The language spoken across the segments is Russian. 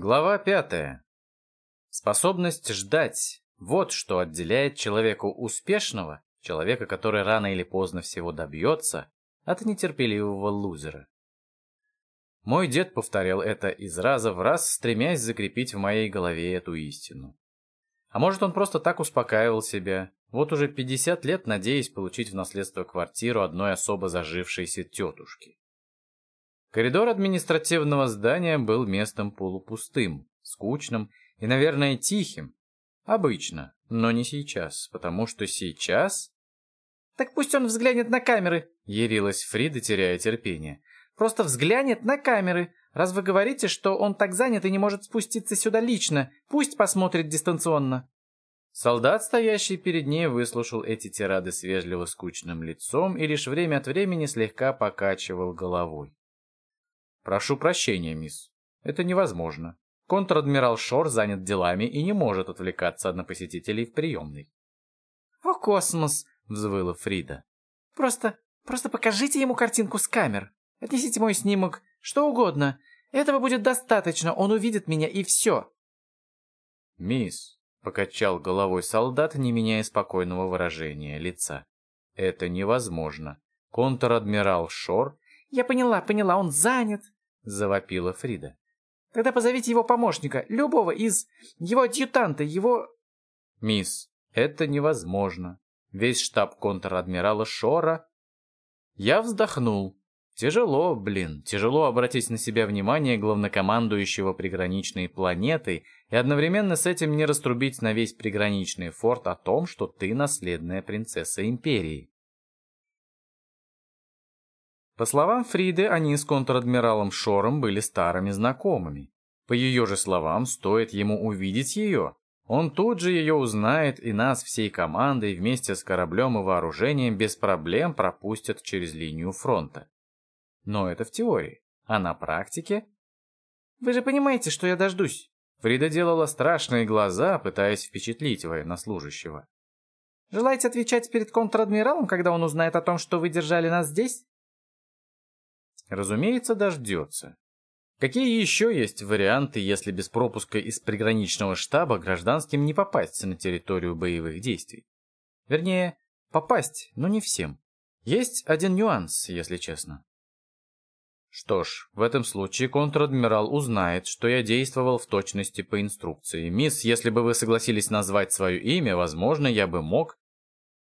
Глава пятая. Способность ждать – вот что отделяет человека успешного, человека, который рано или поздно всего добьется, от нетерпеливого лузера. Мой дед повторял это из раза в раз, стремясь закрепить в моей голове эту истину. А может, он просто так успокаивал себя, вот уже 50 лет надеясь получить в наследство квартиру одной особо зажившейся тетушки. Коридор административного здания был местом полупустым, скучным и, наверное, тихим. Обычно, но не сейчас, потому что сейчас... «Так пусть он взглянет на камеры», — ярилась Фрида, теряя терпение. «Просто взглянет на камеры. Раз вы говорите, что он так занят и не может спуститься сюда лично, пусть посмотрит дистанционно». Солдат, стоящий перед ней, выслушал эти тирады с вежливо скучным лицом и лишь время от времени слегка покачивал головой. «Прошу прощения, мисс. Это невозможно. Контр-адмирал Шор занят делами и не может отвлекаться на посетителей в приемной». «О, космос!» — взвыла Фрида. «Просто, просто покажите ему картинку с камер. Отнесите мой снимок, что угодно. Этого будет достаточно, он увидит меня и все». «Мисс», — покачал головой солдат, не меняя спокойного выражения лица. «Это невозможно. Контр-адмирал Шор...» «Я поняла, поняла, он занят завопила Фрида. Тогда позовите его помощника, любого из... его адъютанта, его... Мисс, это невозможно. Весь штаб контр-адмирала Шора... Я вздохнул. Тяжело, блин, тяжело обратить на себя внимание главнокомандующего приграничной планетой и одновременно с этим не раструбить на весь приграничный форт о том, что ты наследная принцесса империи. По словам Фриды, они с контр-адмиралом Шором были старыми знакомыми. По ее же словам, стоит ему увидеть ее. Он тут же ее узнает, и нас всей командой вместе с кораблем и вооружением без проблем пропустят через линию фронта. Но это в теории. А на практике? Вы же понимаете, что я дождусь. Фрида делала страшные глаза, пытаясь впечатлить военнослужащего. Желаете отвечать перед контр-адмиралом, когда он узнает о том, что вы держали нас здесь? Разумеется, дождется. Какие еще есть варианты, если без пропуска из приграничного штаба гражданским не попасть на территорию боевых действий? Вернее, попасть, но не всем. Есть один нюанс, если честно. Что ж, в этом случае контр-адмирал узнает, что я действовал в точности по инструкции. Мисс, если бы вы согласились назвать свое имя, возможно, я бы мог...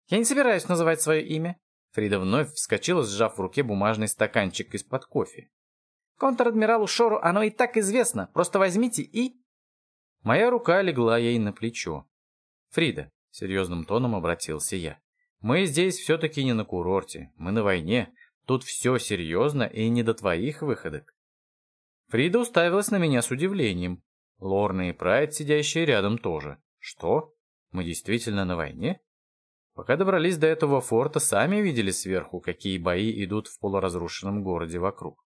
Я не собираюсь называть свое имя. Фрида вновь вскочила, сжав в руке бумажный стаканчик из-под кофе. «Контр-адмиралу Шору оно и так известно. Просто возьмите и...» Моя рука легла ей на плечо. «Фрида», — серьезным тоном обратился я, — «мы здесь все-таки не на курорте, мы на войне. Тут все серьезно и не до твоих выходок». Фрида уставилась на меня с удивлением. Лорна и Прайд, сидящие рядом, тоже. «Что? Мы действительно на войне?» Пока добрались до этого форта, сами видели сверху, какие бои идут в полуразрушенном городе вокруг.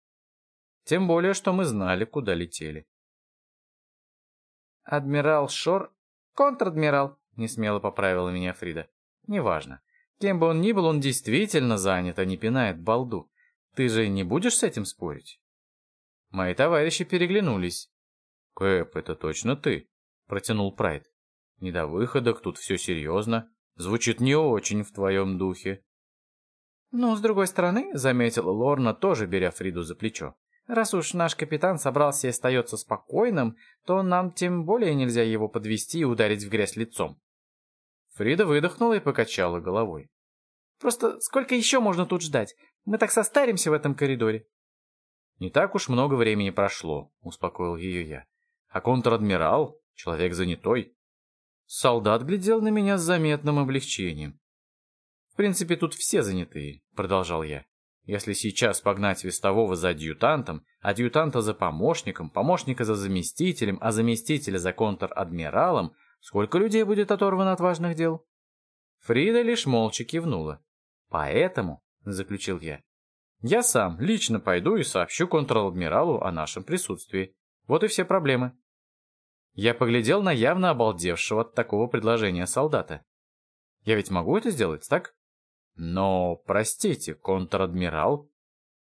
Тем более, что мы знали, куда летели. «Адмирал Шор...» «Контр-адмирал», — несмело поправила меня Фрида. «Неважно. Кем бы он ни был, он действительно занят, а не пинает балду. Ты же не будешь с этим спорить?» Мои товарищи переглянулись. «Кэп, это точно ты?» — протянул Прайд. «Не до выходок, тут все серьезно. Звучит не очень в твоем духе. «Ну, с другой стороны», — заметила Лорна, тоже беря Фриду за плечо, «раз уж наш капитан собрался и остается спокойным, то нам тем более нельзя его подвести и ударить в грязь лицом». Фрида выдохнула и покачала головой. «Просто сколько еще можно тут ждать? Мы так состаримся в этом коридоре». «Не так уж много времени прошло», — успокоил ее я. «А контр-адмирал — человек занятой. Солдат глядел на меня с заметным облегчением. «В принципе, тут все занятые», — продолжал я. «Если сейчас погнать вестового за адъютантом, адъютанта за помощником, помощника за заместителем, а заместителя за контр-адмиралом, сколько людей будет оторвано от важных дел?» Фрида лишь молча кивнула. «Поэтому», — заключил я, — «я сам лично пойду и сообщу контр-адмиралу о нашем присутствии. Вот и все проблемы». Я поглядел на явно обалдевшего от такого предложения солдата. Я ведь могу это сделать, так? Но, простите, контр-адмирал.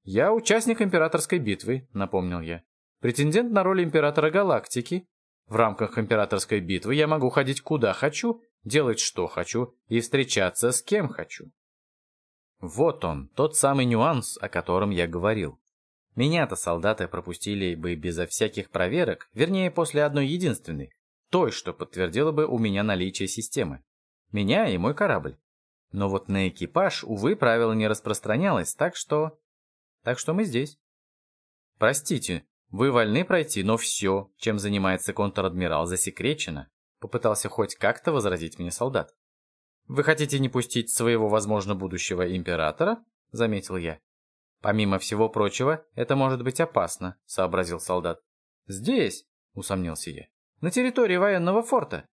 Я участник императорской битвы, напомнил я. Претендент на роль императора галактики. В рамках императорской битвы я могу ходить куда хочу, делать что хочу и встречаться с кем хочу. Вот он, тот самый нюанс, о котором я говорил. Меня-то солдаты пропустили бы безо всяких проверок, вернее, после одной единственной, той, что подтвердила бы у меня наличие системы. Меня и мой корабль. Но вот на экипаж, увы, правило не распространялось, так что... Так что мы здесь. Простите, вы вольны пройти, но все, чем занимается контр-адмирал, засекречено. Попытался хоть как-то возразить мне солдат. Вы хотите не пустить своего, возможно, будущего императора? Заметил я. Помимо всего прочего, это может быть опасно, сообразил солдат. Здесь, усомнился я. На территории военного форта.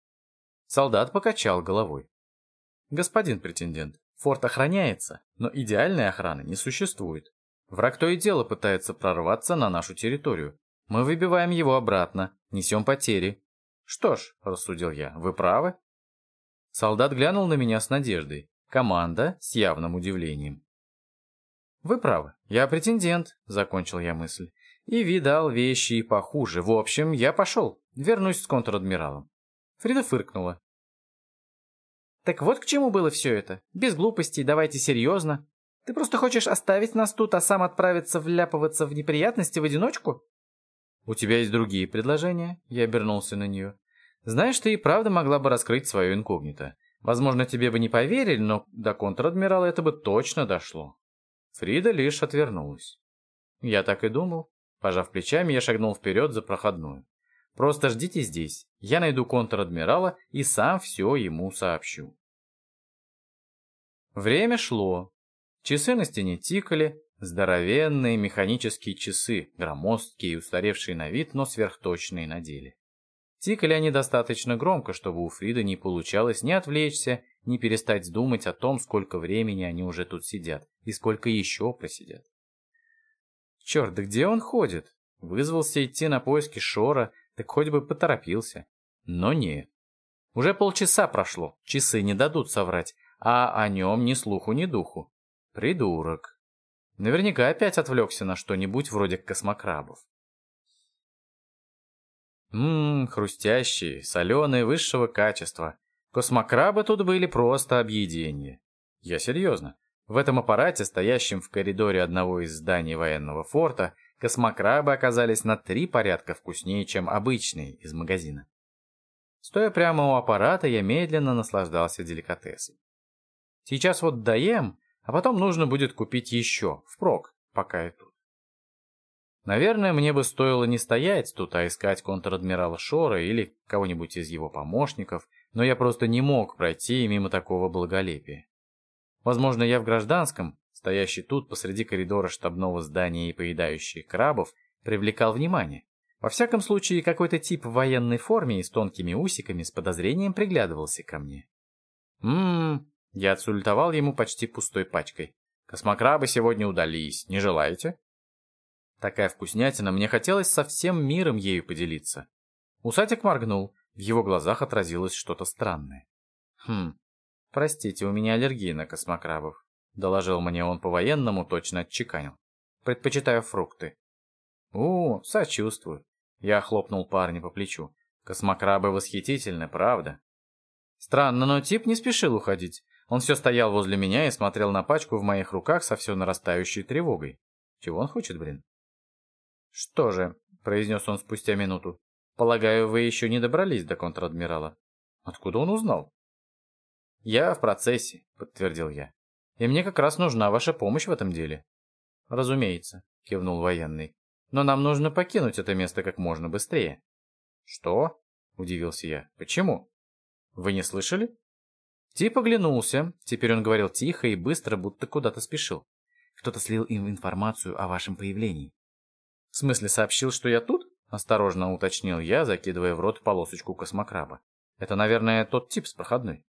Солдат покачал головой. Господин претендент, форт охраняется, но идеальной охраны не существует. Враг то и дело пытается прорваться на нашу территорию. Мы выбиваем его обратно, несем потери. Что ж, рассудил я, вы правы. Солдат глянул на меня с надеждой. Команда с явным удивлением. «Вы правы, я претендент», — закончил я мысль. «И видал вещи и похуже. В общем, я пошел. Вернусь с контр-адмиралом». Фрида фыркнула. «Так вот к чему было все это. Без глупостей, давайте серьезно. Ты просто хочешь оставить нас тут, а сам отправиться вляпываться в неприятности в одиночку?» «У тебя есть другие предложения?» Я обернулся на нее. «Знаешь, ты и правда могла бы раскрыть свое инкогнито. Возможно, тебе бы не поверили, но до контр-адмирала это бы точно дошло». Фрида лишь отвернулась. Я так и думал. Пожав плечами, я шагнул вперед за проходную. Просто ждите здесь. Я найду контр-адмирала и сам все ему сообщу. Время шло. Часы на стене тикали, здоровенные механические часы, громоздкие и устаревшие на вид, но сверхточные на деле. Тикали они достаточно громко, чтобы у Фрида не получалось ни отвлечься, ни перестать думать о том, сколько времени они уже тут сидят и сколько еще просидят. Черт, да где он ходит? Вызвался идти на поиски Шора, так хоть бы поторопился. Но нет. Уже полчаса прошло, часы не дадут соврать, а о нем ни слуху, ни духу. Придурок. Наверняка опять отвлекся на что-нибудь вроде космокрабов. Ммм, хрустящие, соленые, высшего качества. Космокрабы тут были просто объедение. Я серьезно. В этом аппарате, стоящем в коридоре одного из зданий военного форта, космокрабы оказались на три порядка вкуснее, чем обычные из магазина. Стоя прямо у аппарата, я медленно наслаждался деликатесом. Сейчас вот доем, а потом нужно будет купить еще, впрок, пока я тут. Наверное, мне бы стоило не стоять тут, а искать контр-адмирала Шора или кого-нибудь из его помощников, но я просто не мог пройти мимо такого благолепия. Возможно, я в гражданском, стоящий тут посреди коридора штабного здания и поедающий крабов, привлекал внимание. Во всяком случае, какой-то тип в военной форме и с тонкими усиками с подозрением приглядывался ко мне. «Ммм...» Я отсультовал ему почти пустой пачкой. «Космокрабы сегодня удались. Не желаете?» Такая вкуснятина, мне хотелось со всем миром ею поделиться. Усатик моргнул, в его глазах отразилось что-то странное. «Хм, простите, у меня аллергия на космокрабов», — доложил мне он по-военному, точно отчеканил. «Предпочитаю фрукты». «У, сочувствую», — я хлопнул парня по плечу. «Космокрабы восхитительны, правда?» Странно, но тип не спешил уходить. Он все стоял возле меня и смотрел на пачку в моих руках со все нарастающей тревогой. Чего он хочет, блин? «Что же», — произнес он спустя минуту, — «полагаю, вы еще не добрались до контр-адмирала». «Откуда он узнал?» «Я в процессе», — подтвердил я. «И мне как раз нужна ваша помощь в этом деле». «Разумеется», — кивнул военный. «Но нам нужно покинуть это место как можно быстрее». «Что?» — удивился я. «Почему?» «Вы не слышали?» Тип оглянулся. Теперь он говорил тихо и быстро, будто куда-то спешил. Кто-то слил им информацию о вашем появлении. «В смысле, сообщил, что я тут?» — осторожно уточнил я, закидывая в рот полосочку космокраба. «Это, наверное, тот тип с проходной».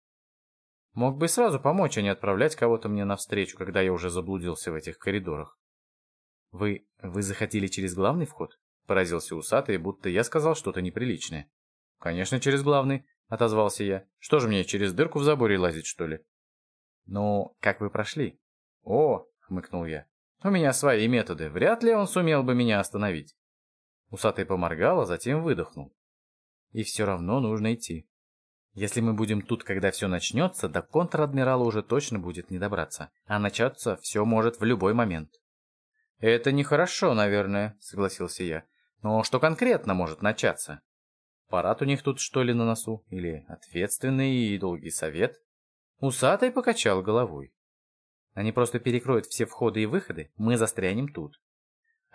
Мог бы сразу помочь, а не отправлять кого-то мне навстречу, когда я уже заблудился в этих коридорах. «Вы... вы захотели через главный вход?» — поразился усатый, будто я сказал что-то неприличное. «Конечно, через главный», — отозвался я. «Что же мне, через дырку в заборе лазить, что ли?» «Ну, как вы прошли?» «О!» — хмыкнул я. У меня свои методы, вряд ли он сумел бы меня остановить. Усатый поморгал, а затем выдохнул. И все равно нужно идти. Если мы будем тут, когда все начнется, до контр-адмирала уже точно будет не добраться. А начаться все может в любой момент. «Это нехорошо, наверное», — согласился я. «Но что конкретно может начаться? Парад у них тут, что ли, на носу? Или ответственный и долгий совет?» Усатый покачал головой. «Они просто перекроют все входы и выходы, мы застрянем тут.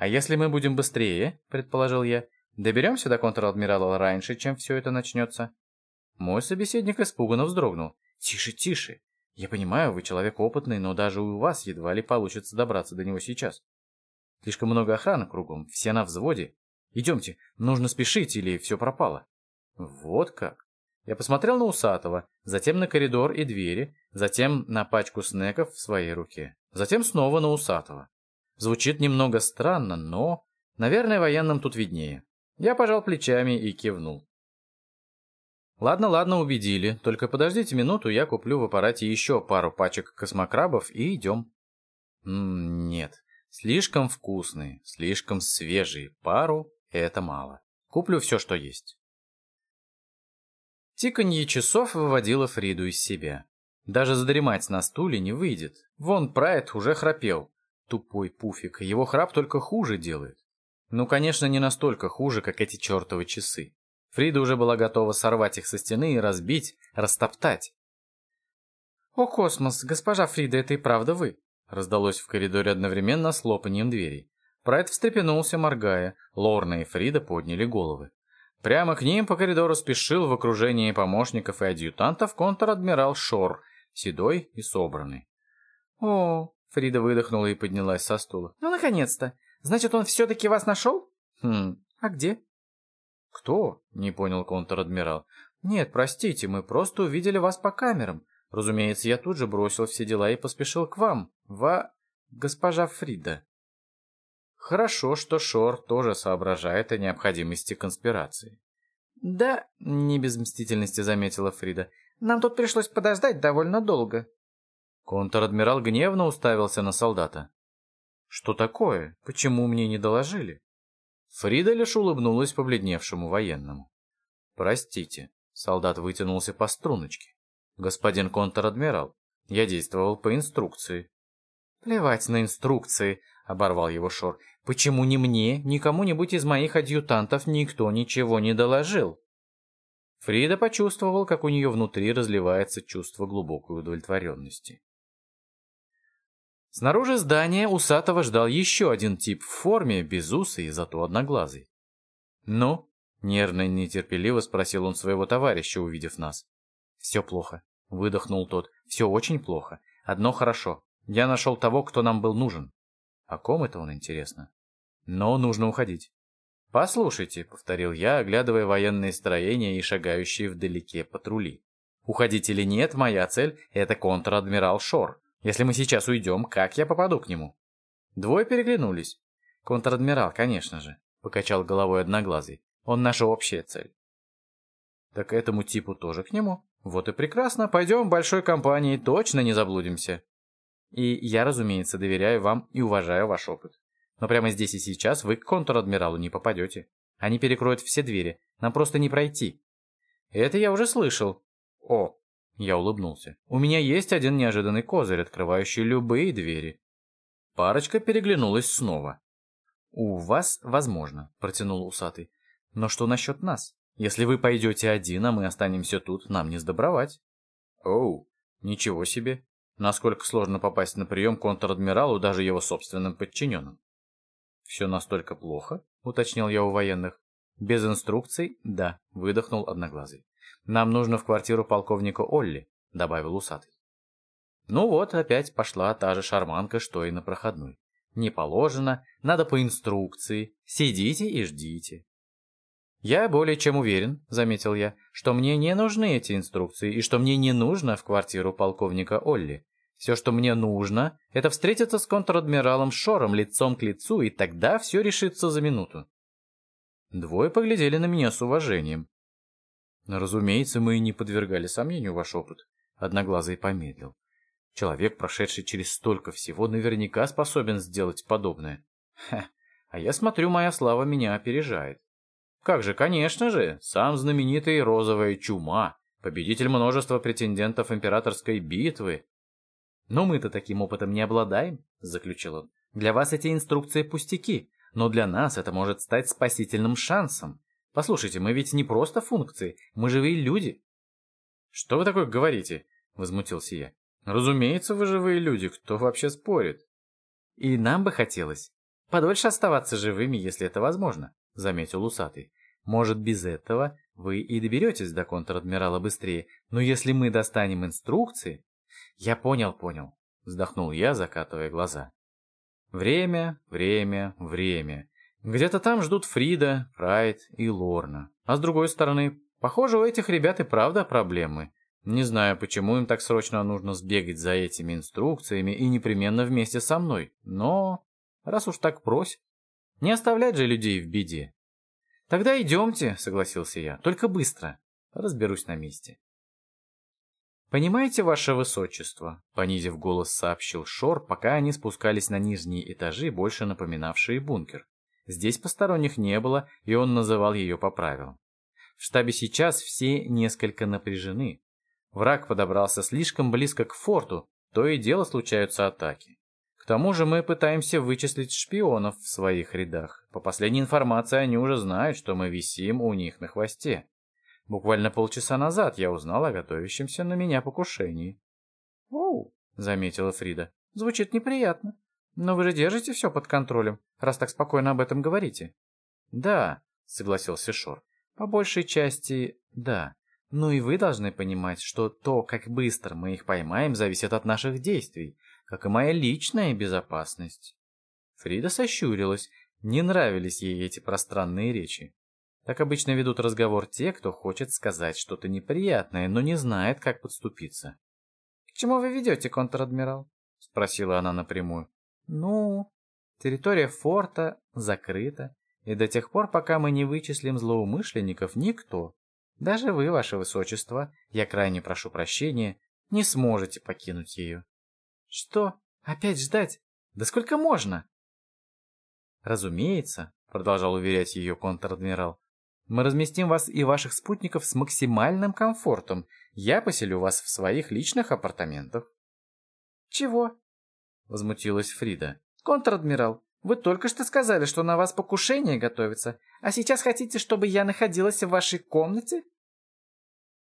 А если мы будем быстрее, — предположил я, — доберемся до контр-адмирала раньше, чем все это начнется?» Мой собеседник испуганно вздрогнул. «Тише, тише! Я понимаю, вы человек опытный, но даже у вас едва ли получится добраться до него сейчас. Слишком много охраны кругом, все на взводе. Идемте, нужно спешить, или все пропало. Вот как. Я посмотрел на Усатого, затем на коридор и двери, затем на пачку снеков в своей руке, затем снова на Усатого. Звучит немного странно, но, наверное, военным тут виднее. Я пожал плечами и кивнул. Ладно, ладно, убедили. Только подождите минуту, я куплю в аппарате еще пару пачек космокрабов и идем. М нет. Слишком вкусные, слишком свежие. Пару — это мало. Куплю все, что есть. Тиканье часов выводило Фриду из себя. Даже задремать на стуле не выйдет. Вон Прайд уже храпел. Тупой пуфик, его храп только хуже делает. Ну, конечно, не настолько хуже, как эти чертовы часы. Фрида уже была готова сорвать их со стены и разбить, растоптать. «О, космос, госпожа Фрида, это и правда вы?» Раздалось в коридоре одновременно с лопанием дверей. Прайд встрепенулся, моргая. Лорна и Фрида подняли головы. Прямо к ним по коридору спешил в окружении помощников и адъютантов контр-адмирал Шор, седой и собранный. «О!» — Фрида выдохнула и поднялась со стула. «Ну, наконец-то! Значит, он все-таки вас нашел?» «Хм, а где?» «Кто?» — не понял контр-адмирал. «Нет, простите, мы просто увидели вас по камерам. Разумеется, я тут же бросил все дела и поспешил к вам, во... госпожа Фрида. Хорошо, что Шор тоже соображает о необходимости конспирации. Да, не без мстительности заметила Фрида. Нам тут пришлось подождать довольно долго. Контр-адмирал гневно уставился на солдата. Что такое? Почему мне не доложили? Фрида лишь улыбнулась побледневшему военному. Простите, солдат вытянулся по струночке. «Господин контр-адмирал, я действовал по инструкции». «Плевать на инструкции», — оборвал его Шор. «Почему ни мне, ни кому-нибудь из моих адъютантов никто ничего не доложил?» Фрида почувствовал, как у нее внутри разливается чувство глубокой удовлетворенности. Снаружи здания Усатого ждал еще один тип в форме, без уса и зато одноглазый. «Ну?» — нервно и нетерпеливо спросил он своего товарища, увидев нас. «Все плохо», — выдохнул тот. «Все очень плохо. Одно хорошо. Я нашел того, кто нам был нужен». «О ком это он, интересно?» «Но нужно уходить». «Послушайте», — повторил я, оглядывая военные строения и шагающие вдалеке патрули. «Уходить или нет, моя цель — это контр-адмирал Шор. Если мы сейчас уйдем, как я попаду к нему?» Двое переглянулись. «Контр-адмирал, конечно же», — покачал головой одноглазый. «Он наша общая цель». «Так этому типу тоже к нему?» Вот и прекрасно, пойдем большой компанией, точно не заблудимся. И я, разумеется, доверяю вам и уважаю ваш опыт. Но прямо здесь и сейчас вы к контр-адмиралу не попадете. Они перекроют все двери, нам просто не пройти. Это я уже слышал. О, я улыбнулся. У меня есть один неожиданный козырь, открывающий любые двери. Парочка переглянулась снова. «У вас, возможно», — протянул усатый. «Но что насчет нас?» Если вы пойдете один, а мы останемся тут, нам не сдобровать. Оу, ничего себе. Насколько сложно попасть на прием контр-адмиралу даже его собственным подчиненным. Все настолько плохо, уточнил я у военных. Без инструкций? Да, выдохнул одноглазый. Нам нужно в квартиру полковника Олли, добавил усатый. Ну вот, опять пошла та же шарманка, что и на проходной. Не положено, надо по инструкции. Сидите и ждите. «Я более чем уверен», — заметил я, — «что мне не нужны эти инструкции и что мне не нужно в квартиру полковника Олли. Все, что мне нужно, это встретиться с контр-адмиралом Шором лицом к лицу, и тогда все решится за минуту». Двое поглядели на меня с уважением. «Разумеется, мы не подвергали сомнению ваш опыт», — Одноглазый помедлил. «Человек, прошедший через столько всего, наверняка способен сделать подобное». «Ха, А я смотрю, моя слава меня опережает. Как же, конечно же, сам знаменитый розовая чума, победитель множества претендентов императорской битвы. Но мы-то таким опытом не обладаем, заключил он. Для вас эти инструкции пустяки, но для нас это может стать спасительным шансом. Послушайте, мы ведь не просто функции, мы живые люди. Что вы такое говорите? Возмутился я. Разумеется, вы живые люди, кто вообще спорит? И нам бы хотелось подольше оставаться живыми, если это возможно, заметил усатый. Может, без этого вы и доберетесь до контр-адмирала быстрее, но если мы достанем инструкции... Я понял, понял, вздохнул я, закатывая глаза. Время, время, время. Где-то там ждут Фрида, Прайд и Лорна. А с другой стороны, похоже, у этих ребят и правда проблемы. Не знаю, почему им так срочно нужно сбегать за этими инструкциями и непременно вместе со мной, но раз уж так просят, не оставлять же людей в беде. «Тогда идемте», — согласился я, — «только быстро. Разберусь на месте». «Понимаете, ваше высочество», — понизив голос, сообщил Шор, пока они спускались на нижние этажи, больше напоминавшие бункер. Здесь посторонних не было, и он называл ее по правилам. В штабе сейчас все несколько напряжены. Враг подобрался слишком близко к форту, то и дело случаются атаки. К тому же мы пытаемся вычислить шпионов в своих рядах. По последней информации они уже знают, что мы висим у них на хвосте. Буквально полчаса назад я узнал о готовящемся на меня покушении. «Оу», — заметила Фрида, — «звучит неприятно. Но вы же держите все под контролем, раз так спокойно об этом говорите». «Да», — согласился Шор, — «по большей части, да. Ну и вы должны понимать, что то, как быстро мы их поймаем, зависит от наших действий как и моя личная безопасность. Фрида сощурилась, не нравились ей эти пространные речи. Так обычно ведут разговор те, кто хочет сказать что-то неприятное, но не знает, как подступиться. — К чему вы ведете, контр-адмирал? — спросила она напрямую. — Ну, территория форта закрыта, и до тех пор, пока мы не вычислим злоумышленников, никто, даже вы, ваше высочество, я крайне прошу прощения, не сможете покинуть ее. Что? Опять ждать? Да сколько можно? Разумеется, продолжал уверять ее контр-адмирал. Мы разместим вас и ваших спутников с максимальным комфортом. Я поселю вас в своих личных апартаментах. Чего? Возмутилась Фрида. Контр-адмирал, вы только что сказали, что на вас покушение готовится, а сейчас хотите, чтобы я находилась в вашей комнате?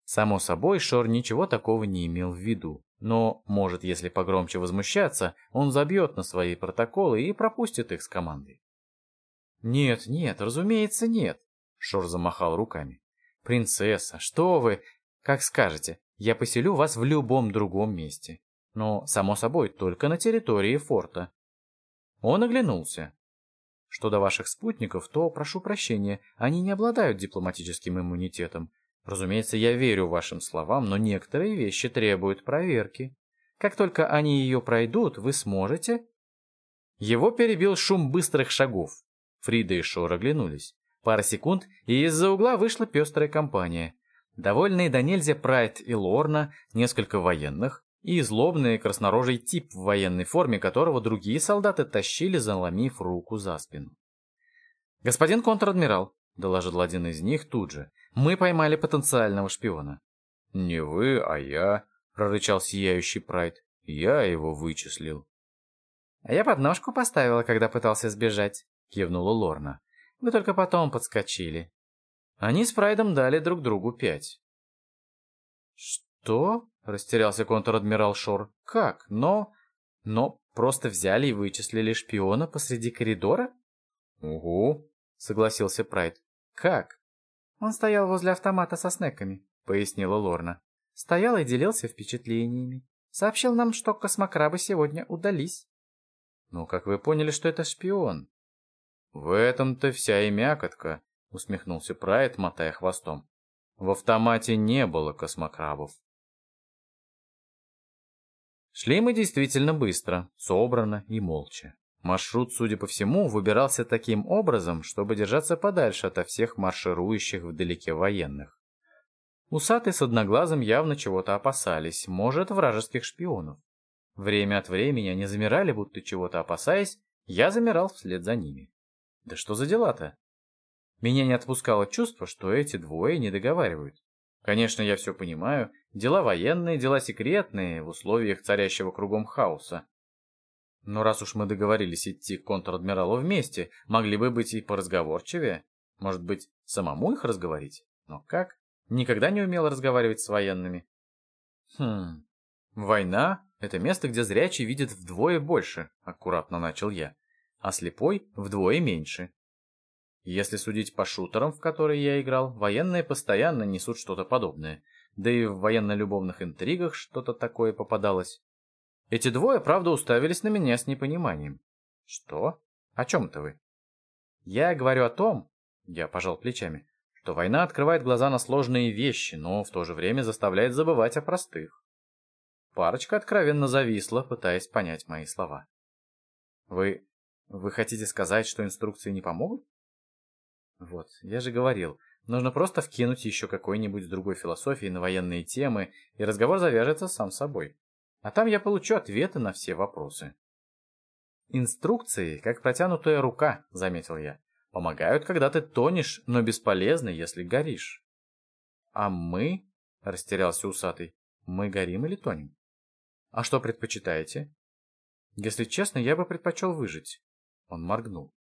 Само собой, Шор ничего такого не имел в виду. Но, может, если погромче возмущаться, он забьет на свои протоколы и пропустит их с командой. «Нет, нет, разумеется, нет», — Шор замахал руками. «Принцесса, что вы? Как скажете, я поселю вас в любом другом месте. Но, само собой, только на территории форта». Он оглянулся. Что до ваших спутников, то, прошу прощения, они не обладают дипломатическим иммунитетом, Разумеется, я верю вашим словам, но некоторые вещи требуют проверки. Как только они ее пройдут, вы сможете...» Его перебил шум быстрых шагов. Фрида и Шор оглянулись. Пара секунд, и из-за угла вышла пестрая компания. Довольные до нельзя Прайд и Лорна, несколько военных, и злобный краснорожий тип в военной форме, которого другие солдаты тащили, заломив руку за спину. «Господин контр-адмирал», — доложил один из них тут же, мы поймали потенциального шпиона. «Не вы, а я», — прорычал сияющий Прайд. «Я его вычислил». «А я подножку поставила, когда пытался сбежать», — кивнула Лорна. «Вы только потом подскочили». Они с Прайдом дали друг другу пять. «Что?» — растерялся контр-адмирал Шор. «Как? Но... но просто взяли и вычислили шпиона посреди коридора?» «Угу», — согласился Прайд. «Как?» «Он стоял возле автомата со снеками», — пояснила Лорна. «Стоял и делился впечатлениями. Сообщил нам, что космокрабы сегодня удались». «Ну, как вы поняли, что это шпион?» «В этом-то вся и мякотка», — усмехнулся Прайд, мотая хвостом. «В автомате не было космокрабов». Шли мы действительно быстро, собрано и молча. Маршрут, судя по всему, выбирался таким образом, чтобы держаться подальше ото всех марширующих вдалеке военных. Усатый с одноглазым явно чего-то опасались, может, вражеских шпионов. Время от времени они замирали, будто чего-то опасаясь, я замирал вслед за ними. Да что за дела-то? Меня не отпускало чувство, что эти двое не договаривают. Конечно, я все понимаю. Дела военные, дела секретные, в условиях царящего кругом хаоса. Но раз уж мы договорились идти к контр-адмиралу вместе, могли бы быть и поразговорчивее. Может быть, самому их разговорить? Но как? Никогда не умел разговаривать с военными. Хм, война — это место, где зрячий видит вдвое больше, аккуратно начал я, а слепой — вдвое меньше. Если судить по шутерам, в которые я играл, военные постоянно несут что-то подобное. Да и в военно-любовных интригах что-то такое попадалось. Эти двое, правда, уставились на меня с непониманием. Что? О чем-то вы? Я говорю о том, я пожал плечами, что война открывает глаза на сложные вещи, но в то же время заставляет забывать о простых. Парочка откровенно зависла, пытаясь понять мои слова. Вы... вы хотите сказать, что инструкции не помогут? Вот, я же говорил, нужно просто вкинуть еще какой-нибудь другой философии на военные темы, и разговор завяжется сам собой. А там я получу ответы на все вопросы. Инструкции, как протянутая рука, заметил я. Помогают, когда ты тонешь, но бесполезны, если горишь. А мы, растерялся усатый, мы горим или тонем? А что предпочитаете? Если честно, я бы предпочел выжить. Он моргнул.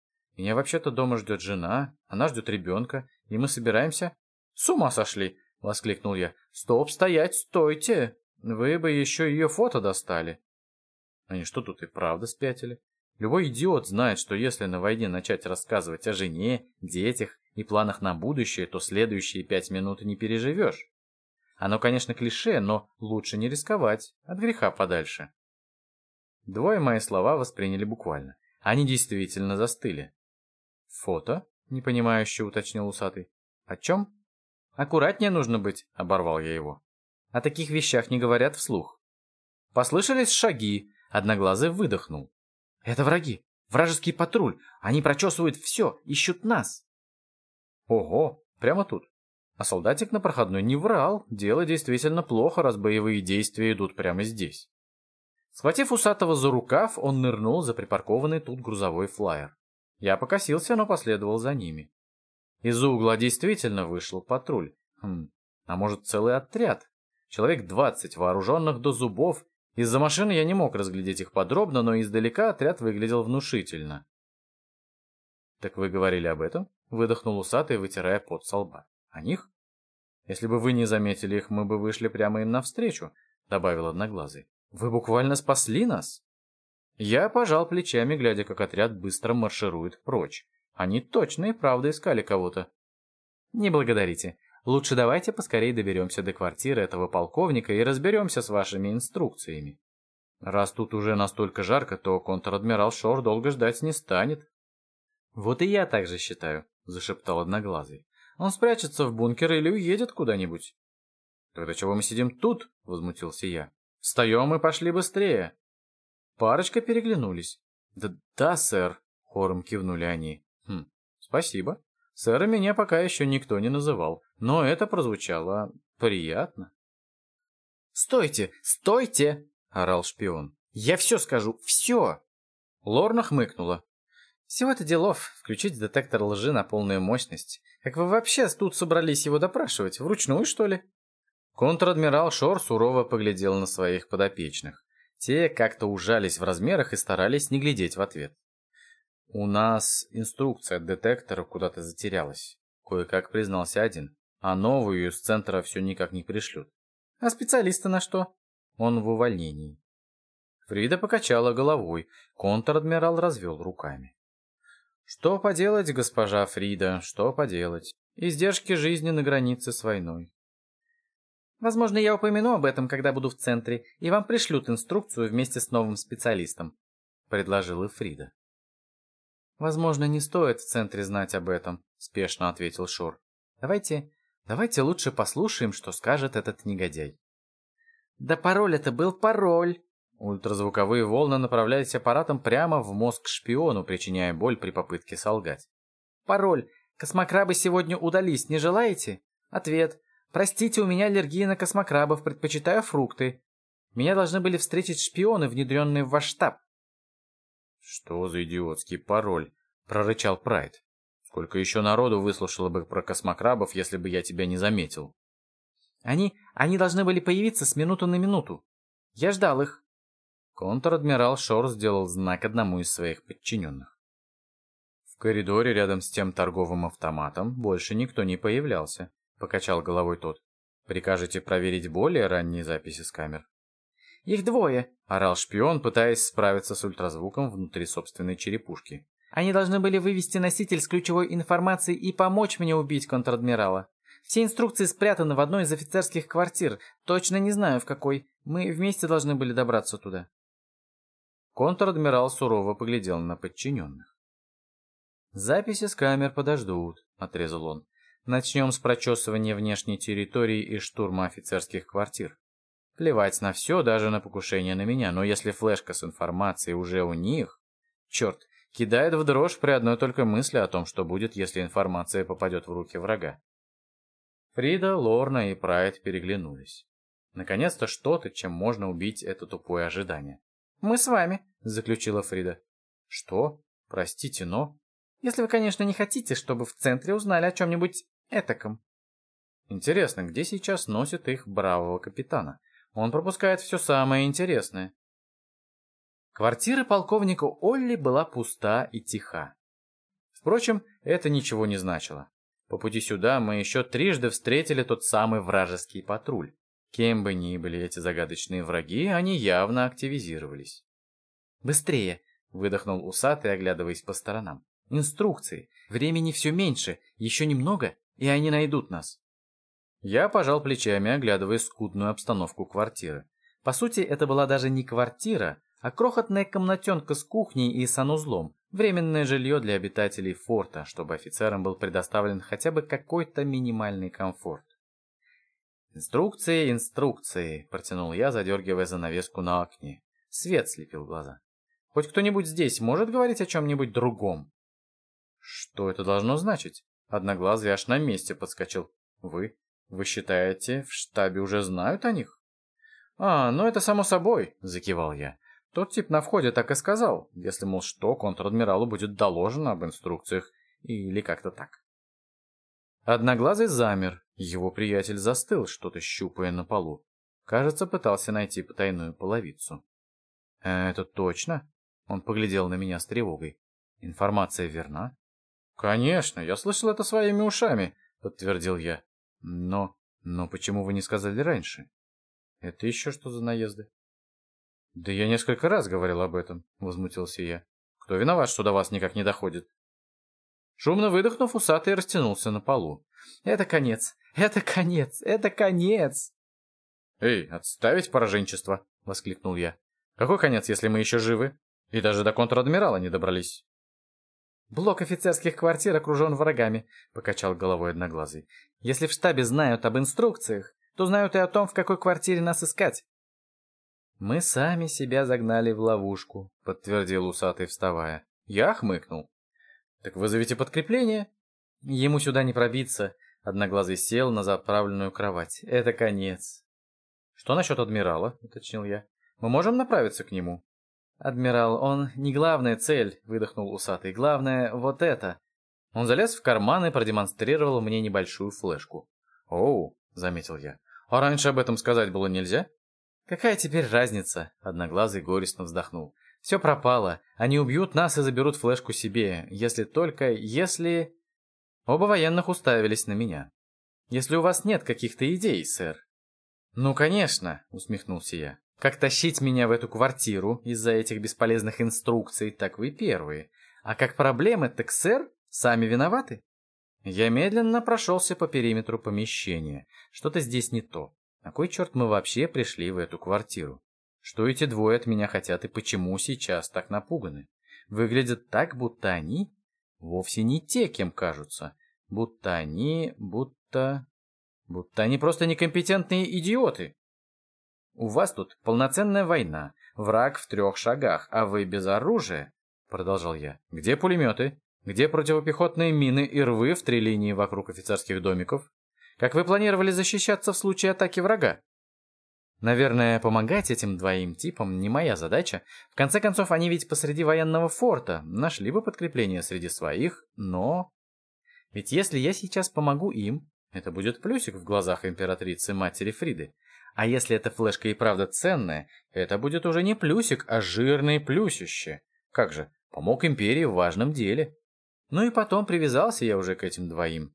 Меня вообще-то дома ждет жена, она ждет ребенка, и мы собираемся... С ума сошли! — воскликнул я. «Стоп, стоять, стойте! Вы бы еще ее фото достали!» Они что тут и правда спятили? Любой идиот знает, что если на войне начать рассказывать о жене, детях и планах на будущее, то следующие пять минут не переживешь. Оно, конечно, клише, но лучше не рисковать, от греха подальше. Двое мои слова восприняли буквально. Они действительно застыли. «Фото?» — непонимающе уточнил усатый. «О чем?» «Аккуратнее нужно быть», — оборвал я его. «О таких вещах не говорят вслух». Послышались шаги. Одноглазый выдохнул. «Это враги. Вражеский патруль. Они прочесывают все, ищут нас». «Ого, прямо тут». А солдатик на проходной не врал. Дело действительно плохо, раз боевые действия идут прямо здесь. Схватив усатого за рукав, он нырнул за припаркованный тут грузовой флайер. Я покосился, но последовал за ними. Из угла действительно вышел патруль. Хм, а может целый отряд? Человек двадцать, вооруженных до зубов. Из-за машины я не мог разглядеть их подробно, но издалека отряд выглядел внушительно. «Так вы говорили об этом?» — выдохнул усатый, вытирая пот со лба. «О них?» «Если бы вы не заметили их, мы бы вышли прямо им навстречу», — добавил Одноглазый. «Вы буквально спасли нас?» Я пожал плечами, глядя, как отряд быстро марширует прочь. Они точно и правда искали кого-то. Не благодарите. Лучше давайте поскорее доберемся до квартиры этого полковника и разберемся с вашими инструкциями. Раз тут уже настолько жарко, то контр-адмирал Шор долго ждать не станет. Вот и я так же считаю, зашептал Одноглазый. Он спрячется в бункер или уедет куда-нибудь. Тогда чего мы сидим тут? Возмутился я. Встаем и пошли быстрее. Парочка переглянулись. «Да, да, сэр», — хором кивнули они. «Хм, спасибо. Сэра меня пока еще никто не называл, но это прозвучало приятно». «Стойте! Стойте!» — орал шпион. «Я все скажу! Все!» Лорна хмыкнула. «Всего-то делов включить детектор лжи на полную мощность. Как вы вообще тут собрались его допрашивать? Вручную, что ли?» Контр-адмирал Шор сурово поглядел на своих подопечных. Те как-то ужались в размерах и старались не глядеть в ответ. «У нас инструкция от детектора куда-то затерялась», — кое-как признался один, «а новую из центра все никак не пришлют». «А специалисты на что?» «Он в увольнении». Фрида покачала головой, контр-адмирал развел руками. «Что поделать, госпожа Фрида, что поделать? Издержки жизни на границе с войной. Возможно, я упомяну об этом, когда буду в центре, и вам пришлют инструкцию вместе с новым специалистом», — предложила Фрида. «Возможно, не стоит в центре знать об этом», — спешно ответил Шор. «Давайте, давайте лучше послушаем, что скажет этот негодяй». «Да пароль это был пароль!» Ультразвуковые волны направлялись аппаратом прямо в мозг шпиону, причиняя боль при попытке солгать. «Пароль! Космокрабы сегодня удались, не желаете?» Ответ. Простите, у меня аллергия на космокрабов, предпочитаю фрукты. Меня должны были встретить шпионы, внедренные в ваш штаб. Что за идиотский пароль? прорычал Прайд. Сколько еще народу выслушало бы про космокрабов, если бы я тебя не заметил? Они... они должны были появиться с минуты на минуту. Я ждал их. Контр-адмирал Шор сделал знак одному из своих подчиненных. В коридоре рядом с тем торговым автоматом больше никто не появлялся, покачал головой тот. Прикажете проверить более ранние записи с камер? «Их двое!» — орал шпион, пытаясь справиться с ультразвуком внутри собственной черепушки. «Они должны были вывести носитель с ключевой информацией и помочь мне убить контр-адмирала. Все инструкции спрятаны в одной из офицерских квартир. Точно не знаю, в какой. Мы вместе должны были добраться туда». Контр-адмирал сурово поглядел на подчиненных. «Записи с камер подождут», — отрезал он. «Начнем с прочесывания внешней территории и штурма офицерских квартир. Плевать на все, даже на покушение на меня, но если флешка с информацией уже у них... Черт, кидает в дрожь при одной только мысли о том, что будет, если информация попадет в руки врага. Фрида, Лорна и Прайд переглянулись. Наконец-то что-то, чем можно убить это тупое ожидание. «Мы с вами», — заключила Фрида. «Что? Простите, но...» «Если вы, конечно, не хотите, чтобы в центре узнали о чем-нибудь этаком». Интересно, где сейчас носит их бравого капитана? Он пропускает все самое интересное. Квартира полковника Олли была пуста и тиха. Впрочем, это ничего не значило. По пути сюда мы еще трижды встретили тот самый вражеский патруль. Кем бы ни были эти загадочные враги, они явно активизировались. «Быстрее!» — выдохнул усатый, оглядываясь по сторонам. «Инструкции! Времени все меньше, еще немного, и они найдут нас!» Я пожал плечами, оглядывая скудную обстановку квартиры. По сути, это была даже не квартира, а крохотная комнатенка с кухней и санузлом, временное жилье для обитателей форта, чтобы офицерам был предоставлен хотя бы какой-то минимальный комфорт. «Инструкции, инструкции», — протянул я, задергивая занавеску на окне. Свет слепил глаза. «Хоть кто-нибудь здесь может говорить о чем-нибудь другом?» «Что это должно значить?» Одноглазый аж на месте подскочил. «Вы? Вы считаете, в штабе уже знают о них? А, ну это само собой, закивал я. Тот тип на входе так и сказал, если, мол, что, контр-адмиралу будет доложено об инструкциях или как-то так. Одноглазый замер, его приятель застыл, что-то щупая на полу. Кажется, пытался найти потайную половицу. «Это точно?» Он поглядел на меня с тревогой. «Информация верна?» «Конечно, я слышал это своими ушами», — подтвердил я. Но... но почему вы не сказали раньше? Это еще что за наезды? Да я несколько раз говорил об этом, возмутился я. Кто виноват, что до вас никак не доходит? Шумно выдохнув, усатый растянулся на полу. Это конец! Это конец! Это конец! Эй, отставить пораженчество! воскликнул я. Какой конец, если мы еще живы? И даже до контр-адмирала не добрались. «Блок офицерских квартир окружен врагами», — покачал головой одноглазый. «Если в штабе знают об инструкциях, то знают и о том, в какой квартире нас искать». «Мы сами себя загнали в ловушку», — подтвердил усатый, вставая. Я хмыкнул. «Так вызовите подкрепление». «Ему сюда не пробиться», — одноглазый сел на заправленную кровать. «Это конец». «Что насчет адмирала?» — уточнил я. «Мы можем направиться к нему?» «Адмирал, он не главная цель», — выдохнул усатый. «Главное — вот это». Он залез в карман и продемонстрировал мне небольшую флешку. «Оу», — заметил я. «А раньше об этом сказать было нельзя?» «Какая теперь разница?» — одноглазый горестно вздохнул. «Все пропало. Они убьют нас и заберут флешку себе. Если только... Если...» Оба военных уставились на меня. «Если у вас нет каких-то идей, сэр». «Ну, конечно», — усмехнулся я. Как тащить меня в эту квартиру из-за этих бесполезных инструкций, так вы первые. А как проблемы, так, сэр, сами виноваты. Я медленно прошелся по периметру помещения. Что-то здесь не то. На кой черт мы вообще пришли в эту квартиру? Что эти двое от меня хотят и почему сейчас так напуганы? Выглядят так, будто они вовсе не те, кем кажутся. Будто они, будто... Будто они просто некомпетентные идиоты. У вас тут полноценная война, враг в трех шагах, а вы без оружия, продолжал я. Где пулеметы? Где противопехотные мины и рвы в три линии вокруг офицерских домиков? Как вы планировали защищаться в случае атаки врага? Наверное, помогать этим двоим типам не моя задача. В конце концов, они ведь посреди военного форта. Нашли бы подкрепление среди своих, но... Ведь если я сейчас помогу им, это будет плюсик в глазах императрицы матери Фриды. А если эта флешка и правда ценная, это будет уже не плюсик, а жирное плюсище. Как же, помог империи в важном деле. Ну и потом привязался я уже к этим двоим.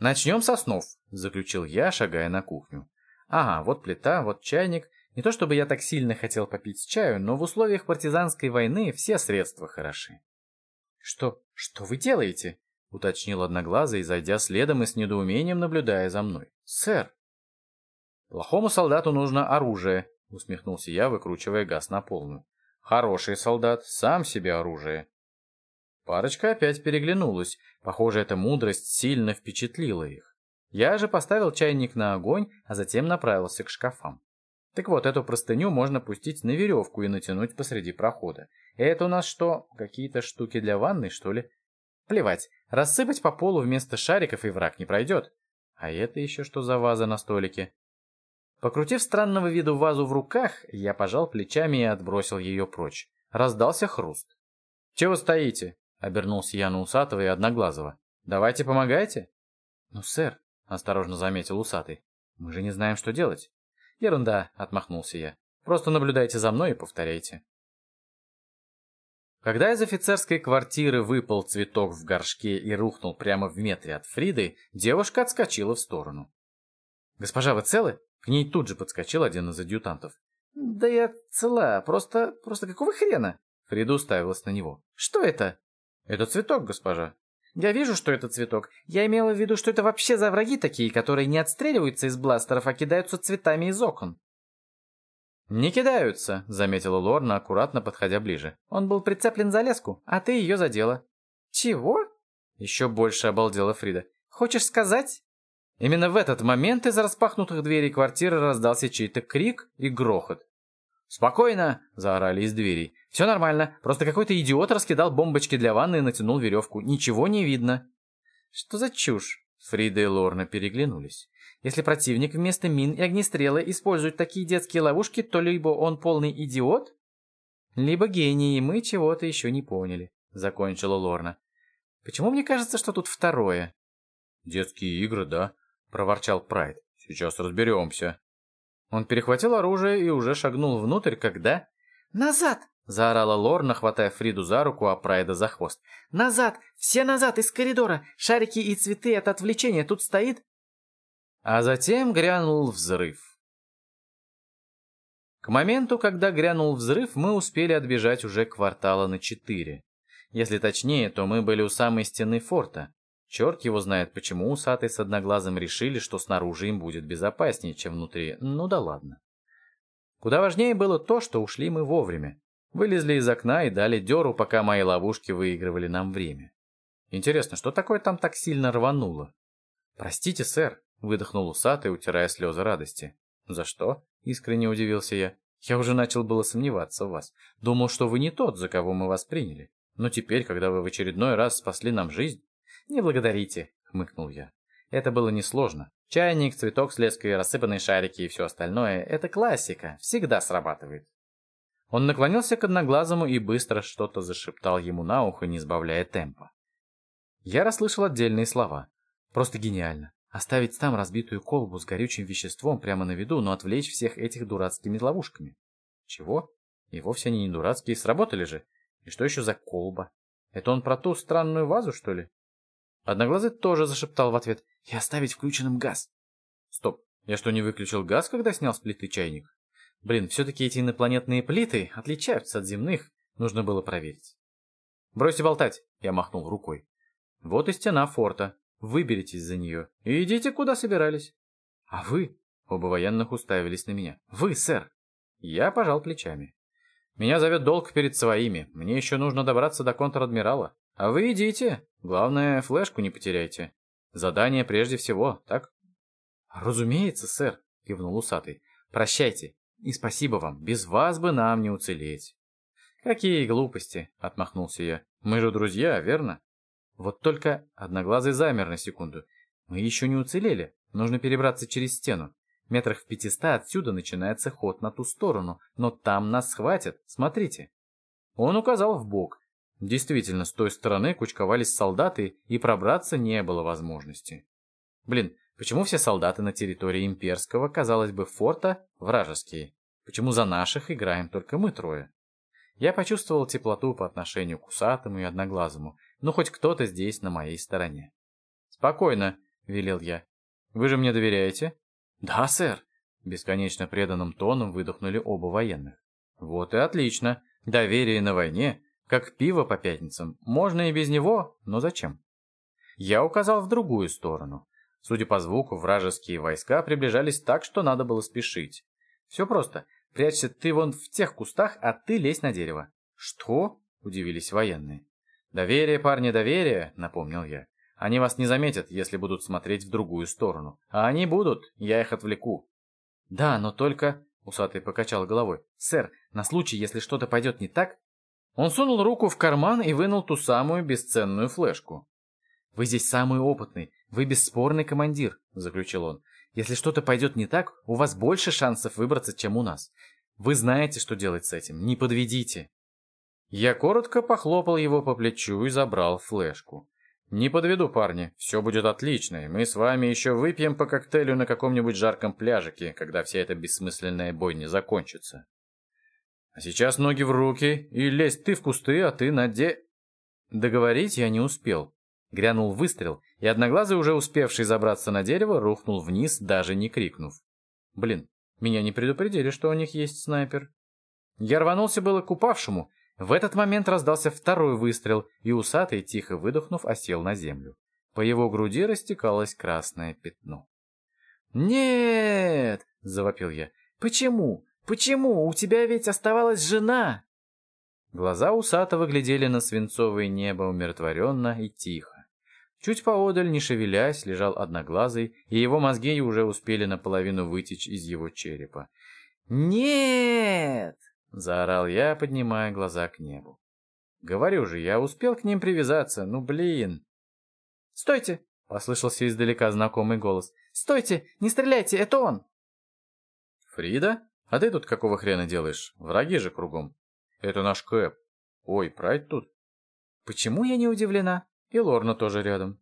«Начнем со снов», — заключил я, шагая на кухню. Ага, вот плита, вот чайник. Не то чтобы я так сильно хотел попить чаю, но в условиях партизанской войны все средства хороши. «Что? Что вы делаете?» — уточнил Одноглазый, зайдя следом и с недоумением наблюдая за мной. «Сэр!» «Плохому солдату нужно оружие», — усмехнулся я, выкручивая газ на полную. «Хороший солдат, сам себе оружие». Парочка опять переглянулась. Похоже, эта мудрость сильно впечатлила их. Я же поставил чайник на огонь, а затем направился к шкафам. Так вот, эту простыню можно пустить на веревку и натянуть посреди прохода. Это у нас что, какие-то штуки для ванны, что ли? Плевать, рассыпать по полу вместо шариков и враг не пройдет. А это еще что за ваза на столике? Покрутив странного вида вазу в руках, я пожал плечами и отбросил ее прочь. Раздался хруст. «Чего стоите?» — обернулся я на Усатого и Одноглазого. «Давайте помогайте». «Ну, сэр, — осторожно заметил усатый. «Мы же не знаем, что делать». «Ерунда», — отмахнулся я. «Просто наблюдайте за мной и повторяйте». Когда из офицерской квартиры выпал цветок в горшке и рухнул прямо в метре от Фриды, девушка отскочила в сторону. «Госпожа, вы целы?» К ней тут же подскочил один из адъютантов. «Да я цела, просто... просто какого хрена?» Фрида уставилась на него. «Что это?» «Это цветок, госпожа». Я вижу, что это цветок. Я имела в виду, что это вообще за враги такие, которые не отстреливаются из бластеров, а кидаются цветами из окон. «Не кидаются», — заметила Лорна, аккуратно подходя ближе. «Он был прицеплен за леску, а ты ее задела». «Чего?» — еще больше обалдела Фрида. «Хочешь сказать?» Именно в этот момент из распахнутых дверей квартиры раздался чей-то крик и грохот. «Спокойно!» — заорали из дверей. «Все нормально, просто какой-то идиот раскидал бомбочки для ванны и натянул веревку. Ничего не видно». «Что за чушь?» Фрида и Лорна переглянулись. «Если противник вместо мин и огнестрела использует такие детские ловушки, то либо он полный идиот, либо гений, и мы чего-то еще не поняли», — закончила Лорна. «Почему мне кажется, что тут второе?» «Детские игры, да?» — проворчал Прайд. «Сейчас разберемся». Он перехватил оружие и уже шагнул внутрь, когда... «Назад!» — заорала Лорна, хватая Фриду за руку, а Прайда за хвост. «Назад! Все назад, из коридора! Шарики и цветы от отвлечения тут стоит!» А затем грянул взрыв. К моменту, когда грянул взрыв, мы успели отбежать уже квартала на четыре. Если точнее, то мы были у самой стены форта. Черт его знает, почему усатый с одноглазым решили, что снаружи им будет безопаснее, чем внутри. Ну да ладно. Куда важнее было то, что ушли мы вовремя. Вылезли из окна и дали дёру, пока мои ловушки выигрывали нам время. Интересно, что такое там так сильно рвануло? «Простите, сэр», — выдохнул усатый, утирая слезы радости. «За что?» — искренне удивился я. «Я уже начал было сомневаться в вас. Думал, что вы не тот, за кого мы вас приняли. Но теперь, когда вы в очередной раз спасли нам жизнь, «Не благодарите», — хмыкнул я. Это было несложно. Чайник, цветок с леской, рассыпанные шарики и все остальное — это классика, всегда срабатывает. Он наклонился к одноглазому и быстро что-то зашептал ему на ухо, не сбавляя темпа. Я расслышал отдельные слова. Просто гениально. Оставить там разбитую колбу с горючим веществом прямо на виду, но отвлечь всех этих дурацкими ловушками. Чего? И вовсе они не дурацкие, сработали же. И что еще за колба? Это он про ту странную вазу, что ли? Одноглазый тоже зашептал в ответ. «И оставить включенным газ». Стоп, я что, не выключил газ, когда снял с плиты чайник? Блин, все-таки эти инопланетные плиты отличаются от земных. Нужно было проверить. «Бросьте болтать», — я махнул рукой. «Вот и стена форта. Выберитесь за нее и идите, куда собирались». «А вы?» — оба военных уставились на меня. «Вы, сэр». Я пожал плечами. «Меня зовет долг перед своими. Мне еще нужно добраться до контр-адмирала. А вы идите. Главное, флешку не потеряйте. Задание прежде всего, так? Разумеется, сэр, кивнул усатый. Прощайте. И спасибо вам. Без вас бы нам не уцелеть. Какие глупости, отмахнулся я. Мы же друзья, верно? Вот только одноглазый замер на секунду. Мы еще не уцелели. Нужно перебраться через стену. Метрах в пятиста отсюда начинается ход на ту сторону, но там нас схватят, смотрите. Он указал в бок. Действительно, с той стороны кучковались солдаты, и пробраться не было возможности. Блин, почему все солдаты на территории имперского, казалось бы, форта вражеские? Почему за наших играем только мы трое? Я почувствовал теплоту по отношению к усатому и одноглазому, но хоть кто-то здесь на моей стороне. «Спокойно», — велел я. «Вы же мне доверяете?» «Да, сэр», — бесконечно преданным тоном выдохнули оба военных. «Вот и отлично. Доверие на войне, как пиво по пятницам. Можно и без него, но зачем?» Я указал в другую сторону. Судя по звуку, вражеские войска приближались так, что надо было спешить. Все просто. Прячься ты вон в тех кустах, а ты лезь на дерево. Что? Удивились военные. Доверие, парни, доверие, напомнил я. Они вас не заметят, если будут смотреть в другую сторону. А они будут, я их отвлеку. Да, но только... Усатый покачал головой. «Сэр, на случай, если что-то пойдет не так...» Он сунул руку в карман и вынул ту самую бесценную флешку. «Вы здесь самый опытный, вы бесспорный командир», — заключил он. Если что-то пойдет не так, у вас больше шансов выбраться, чем у нас. Вы знаете, что делать с этим. Не подведите. Я коротко похлопал его по плечу и забрал флешку. «Не подведу, парни. Все будет отлично, и мы с вами еще выпьем по коктейлю на каком-нибудь жарком пляжике, когда вся эта бессмысленная бойня закончится. А сейчас ноги в руки, и лезь ты в кусты, а ты на де...» Договорить я не успел. Грянул выстрел, и Одноглазый, уже успевший забраться на дерево, рухнул вниз, даже не крикнув. Блин, меня не предупредили, что у них есть снайпер. Я рванулся было к упавшему. В этот момент раздался второй выстрел, и усатый, тихо выдохнув, осел на землю. По его груди растекалось красное пятно. «Нет!» — завопил я. «Почему? Почему? У тебя ведь оставалась жена!» Глаза усатого глядели на свинцовое небо умиротворенно и тихо. Чуть поодаль, не шевелясь, лежал одноглазый, и его мозги уже успели наполовину вытечь из его черепа. «Нет!» — заорал я, поднимая глаза к небу. «Говорю же, я успел к ним привязаться, ну блин!» «Стойте!» — послышался издалека знакомый голос. «Стойте! Не стреляйте, это он!» «Фрида? А ты тут какого хрена делаешь? Враги же кругом!» «Это наш Кэп. Ой, Прайд тут?» «Почему я не удивлена?» И Лорна тоже рядом.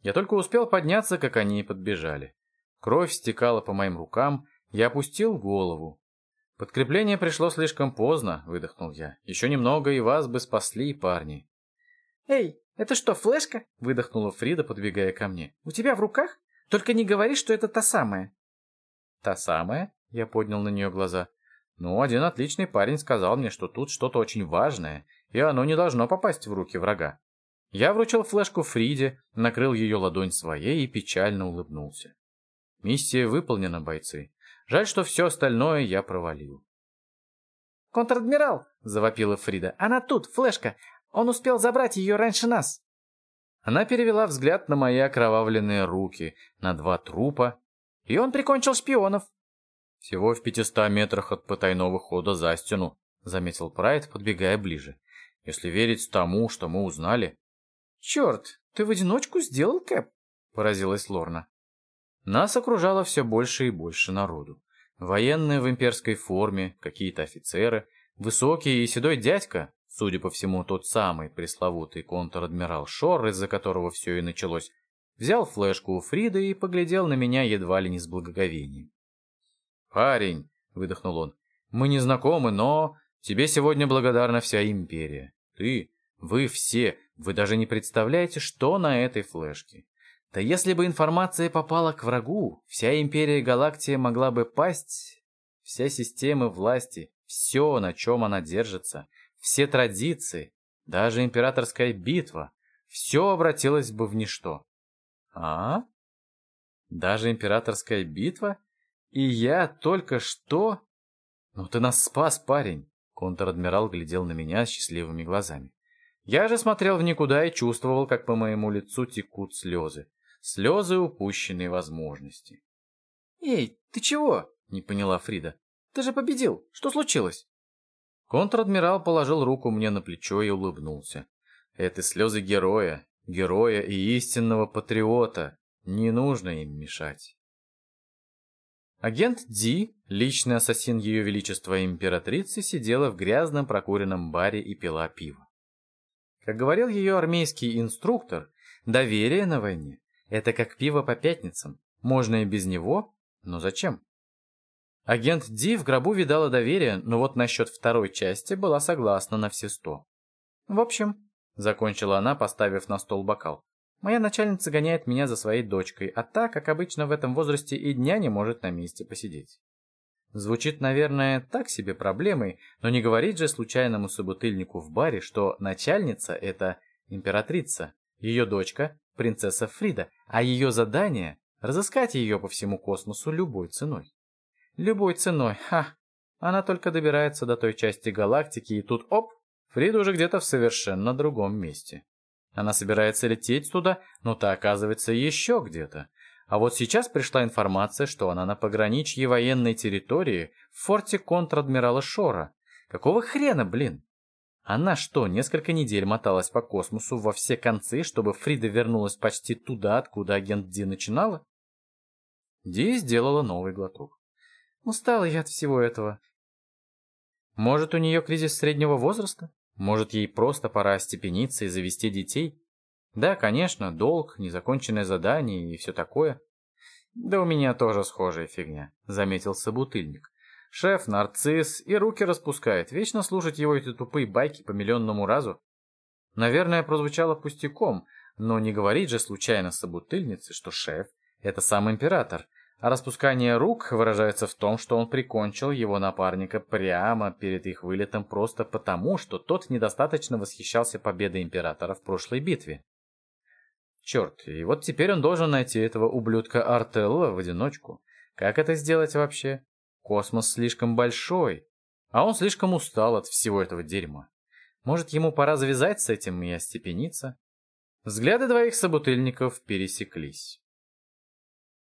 Я только успел подняться, как они подбежали. Кровь стекала по моим рукам, я опустил голову. «Подкрепление пришло слишком поздно», — выдохнул я. «Еще немного, и вас бы спасли, парни». «Эй, это что, флешка?» — выдохнула Фрида, подбегая ко мне. «У тебя в руках? Только не говори, что это та самая». «Та самая?» — я поднял на нее глаза. «Ну, один отличный парень сказал мне, что тут что-то очень важное, и оно не должно попасть в руки врага. Я вручил флешку Фриде, накрыл ее ладонь своей и печально улыбнулся. Миссия выполнена, бойцы. Жаль, что все остальное я провалил. «Контр-адмирал!» — завопила Фрида. «Она тут, флешка! Он успел забрать ее раньше нас!» Она перевела взгляд на мои окровавленные руки, на два трупа, и он прикончил шпионов. «Всего в пятиста метрах от потайного хода за стену», — заметил Прайд, подбегая ближе. «Если верить тому, что мы узнали, «Черт, ты в одиночку сделал Кэп?» — поразилась Лорна. Нас окружало все больше и больше народу. Военные в имперской форме, какие-то офицеры, высокий и седой дядька, судя по всему, тот самый пресловутый контр-адмирал Шор, из-за которого все и началось, взял флешку у Фриды и поглядел на меня едва ли не с благоговением. «Парень», — выдохнул он, — «мы не знакомы, но тебе сегодня благодарна вся империя. Ты, вы все, вы даже не представляете, что на этой флешке. Да если бы информация попала к врагу, вся империя Галактия могла бы пасть, вся система власти, все, на чем она держится, все традиции, даже императорская битва, все обратилось бы в ничто. А? Даже императорская битва? И я только что... Ну ты нас спас, парень. Контр-адмирал глядел на меня счастливыми глазами. Я же смотрел в никуда и чувствовал, как по моему лицу текут слезы. Слезы упущенной возможности. «Эй, ты чего?» — не поняла Фрида. «Ты же победил! Что случилось?» Контр-адмирал положил руку мне на плечо и улыбнулся. «Это слезы героя, героя и истинного патриота. Не нужно им мешать». Агент Ди, личный ассасин Ее Величества Императрицы, сидела в грязном прокуренном баре и пила пиво. Как говорил ее армейский инструктор, доверие на войне – это как пиво по пятницам. Можно и без него, но зачем? Агент Ди в гробу видала доверие, но вот насчет второй части была согласна на все сто. В общем, закончила она, поставив на стол бокал. Моя начальница гоняет меня за своей дочкой, а та, как обычно в этом возрасте, и дня не может на месте посидеть. Звучит, наверное, так себе проблемой, но не говорить же случайному собутыльнику в баре, что начальница — это императрица, ее дочка — принцесса Фрида, а ее задание — разыскать ее по всему космосу любой ценой. Любой ценой, ха! Она только добирается до той части галактики, и тут, оп, Фрида уже где-то в совершенно другом месте. Она собирается лететь туда, но та оказывается еще где-то. А вот сейчас пришла информация, что она на пограничье военной территории в форте контр-адмирала Шора. Какого хрена, блин? Она что, несколько недель моталась по космосу во все концы, чтобы Фрида вернулась почти туда, откуда агент Ди начинала? Ди сделала новый глоток. Устала я от всего этого. Может, у нее кризис среднего возраста? Может, ей просто пора остепениться и завести детей? Да, конечно, долг, незаконченное задание и все такое. Да у меня тоже схожая фигня, заметил собутыльник. Шеф нарцисс и руки распускает, вечно слушать его эти тупые байки по миллионному разу. Наверное, прозвучало пустяком, но не говорить же случайно собутыльнице, что шеф — это сам император, а распускание рук выражается в том, что он прикончил его напарника прямо перед их вылетом просто потому, что тот недостаточно восхищался победой императора в прошлой битве. Черт, и вот теперь он должен найти этого ублюдка Артелла в одиночку. Как это сделать вообще? Космос слишком большой, а он слишком устал от всего этого дерьма. Может, ему пора завязать с этим и остепениться? Взгляды двоих собутыльников пересеклись.